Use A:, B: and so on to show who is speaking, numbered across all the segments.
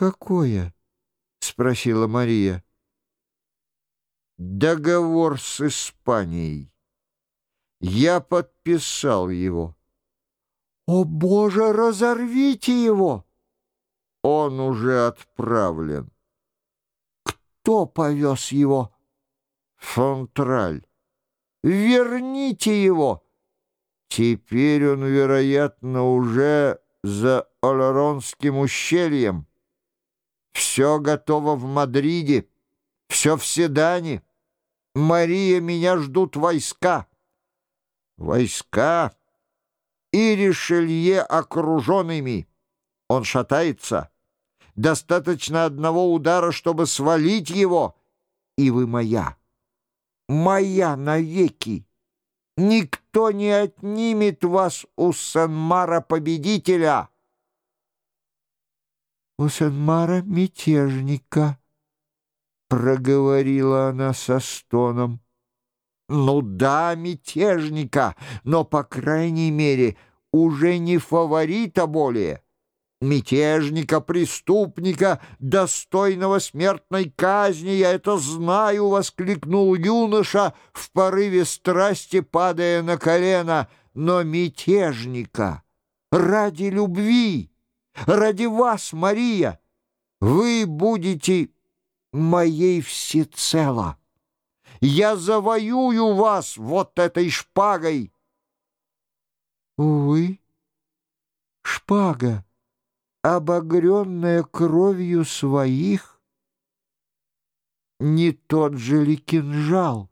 A: «Какое?» — спросила Мария. «Договор с Испанией. Я подписал его». «О, Боже, разорвите его!» «Он уже отправлен». «Кто повез его?» «Фонтраль». «Верните его!» «Теперь он, вероятно, уже за Олоронским ущельем. Все готово в Мадриде, все в Седане. Мария, меня ждут войска». «Войска?» и Ришелье окруженными. Он шатается. Достаточно одного удара, чтобы свалить его, и вы моя. Моя навеки. Никто не отнимет вас у Сен-Мара победителя. У Сен-Мара мятежника, проговорила она со стоном. Ну да, мятежника, но, по крайней мере, уже не фаворита более. Мятежника, преступника, достойного смертной казни, я это знаю, — воскликнул юноша в порыве страсти, падая на колено. Но мятежника ради любви, ради вас, Мария, вы будете моей всецело. Я завоюю вас вот этой шпагой!» Увы, шпага, обогренная кровью своих, не тот же ли кинжал?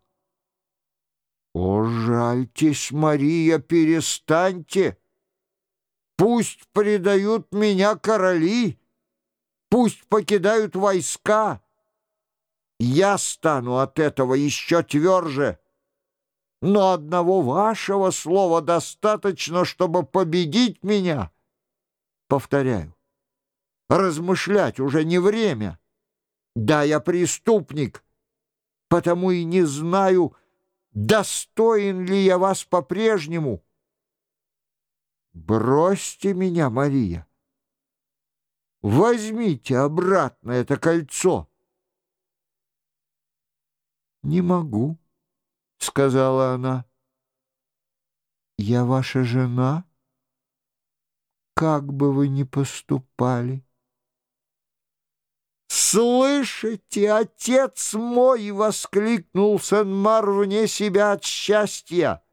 A: О, жальтесь, Мария, перестаньте! Пусть предают меня короли, пусть покидают войска, я стану от этого еще тверже. Но одного вашего слова достаточно, чтобы победить меня. Повторяю, размышлять уже не время. Да, я преступник, потому и не знаю, достоин ли я вас по-прежнему. Бросьте меня, Мария. Возьмите обратно это кольцо. «Не могу», — сказала она. «Я ваша жена, как бы вы ни поступали». «Слышите, отец мой!» — воскликнул Сен-Мар вне себя от счастья.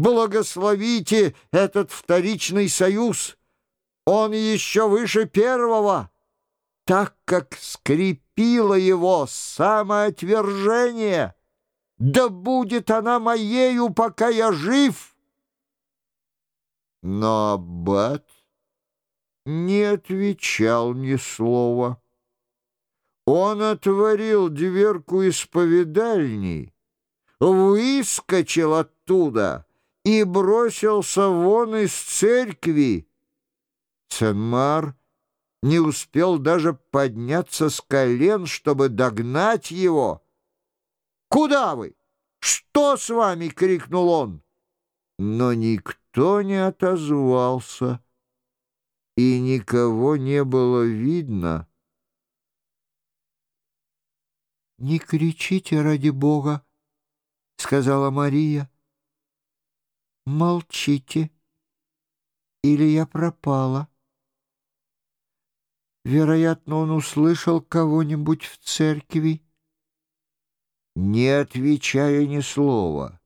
A: «Благословите этот вторичный союз! Он еще выше первого!» так как скрепило его самоотвержение. Да будет она моею, пока я жив. Но аббат не отвечал ни слова. Он отворил дверку исповедальни, выскочил оттуда и бросился вон из церкви. Сенмар не успел даже подняться с колен, чтобы догнать его. «Куда вы? Что с вами?» — крикнул он. Но никто не отозвался, и никого не было видно. «Не кричите ради Бога!» — сказала Мария. «Молчите, или я пропала». Вероятно, он услышал кого-нибудь в церкви. Не отвечая ни слова,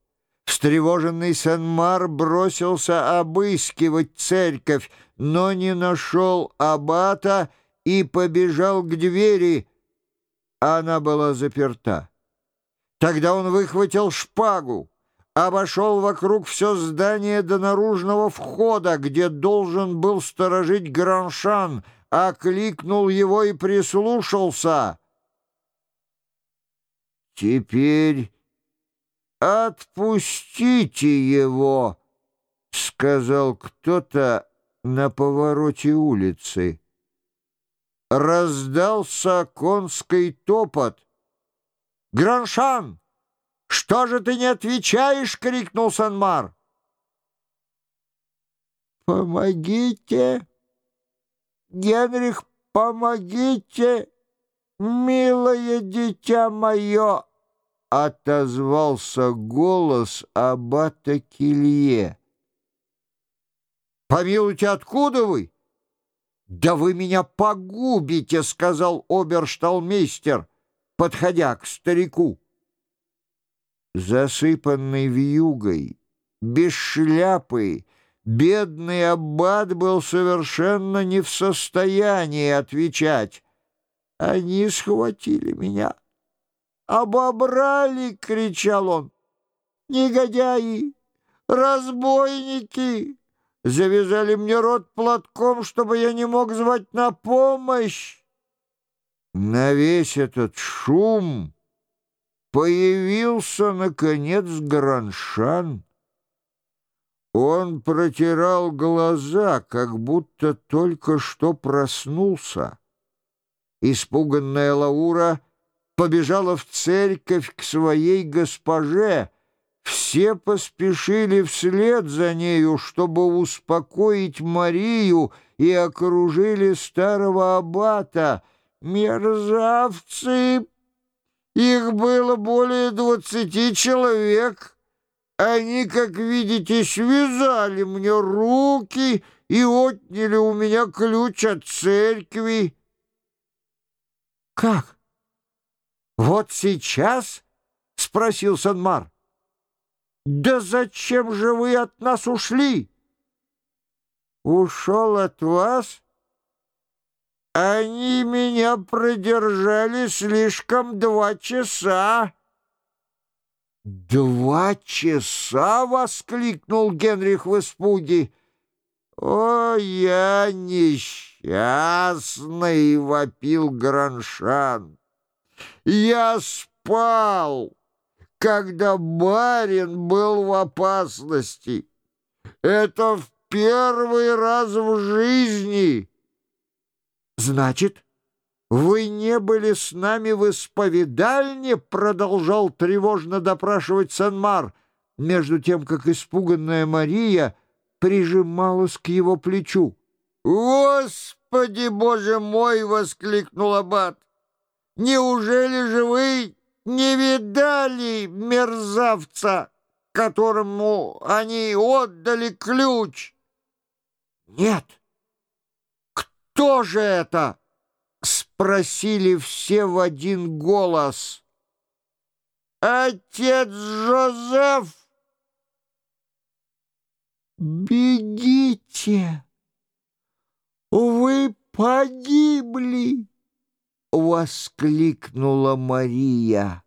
A: встревоженный Сен-Мар бросился обыскивать церковь, но не нашел аббата и побежал к двери. Она была заперта. Тогда он выхватил шпагу, обошел вокруг все здание до наружного входа, где должен был сторожить Граншан — окликнул его и прислушался. «Теперь отпустите его», — сказал кто-то на повороте улицы. Раздался конский топот. «Граншан, что же ты не отвечаешь?» — крикнул Санмар. «Помогите!» Генрих помогите, милое дитя мое!» — отозвался голос аббата Килье. «Помилуйте, откуда вы?» «Да вы меня погубите!» — сказал обершталмейстер, подходя к старику. Засыпанный вьюгой, без шляпы, бедный аббат был совершенно не в состоянии отвечать. Они схватили меня. «Обобрали!» — кричал он. «Негодяи! Разбойники!» Завязали мне рот платком, чтобы я не мог звать на помощь. На весь этот шум появился, наконец, Граншан. Он протирал глаза, как будто только что проснулся. Испуганная Лаура побежала в церковь к своей госпоже, все поспешили вслед за нею, чтобы успокоить Марию, и окружили старого аббата. Мерзавцы! Их было более двадцати человек. Они, как видите, связали мне руки и отняли у меня ключ от церкви. «Как? Вот сейчас?» — спросил Санмар. «Да зачем же вы от нас ушли?» «Ушел от вас?» «Они меня продержали слишком два часа». «Два часа!» — воскликнул Генрих в испуге. «О, я несчастный!» — вопил Граншан. «Я спал!» когда барин был в опасности. Это в первый раз в жизни. Значит, вы не были с нами в исповедальне, продолжал тревожно допрашивать Санмар, между тем, как испуганная Мария прижималась к его плечу. «Господи, Боже мой!» — воскликнул Аббат. «Неужели же вы не видали мерзавца, которому они отдали ключ? Нет. Кто же это? Спросили все в один голос. Отец Жозеф! Бегите! Вы погибли! — воскликнула Мария.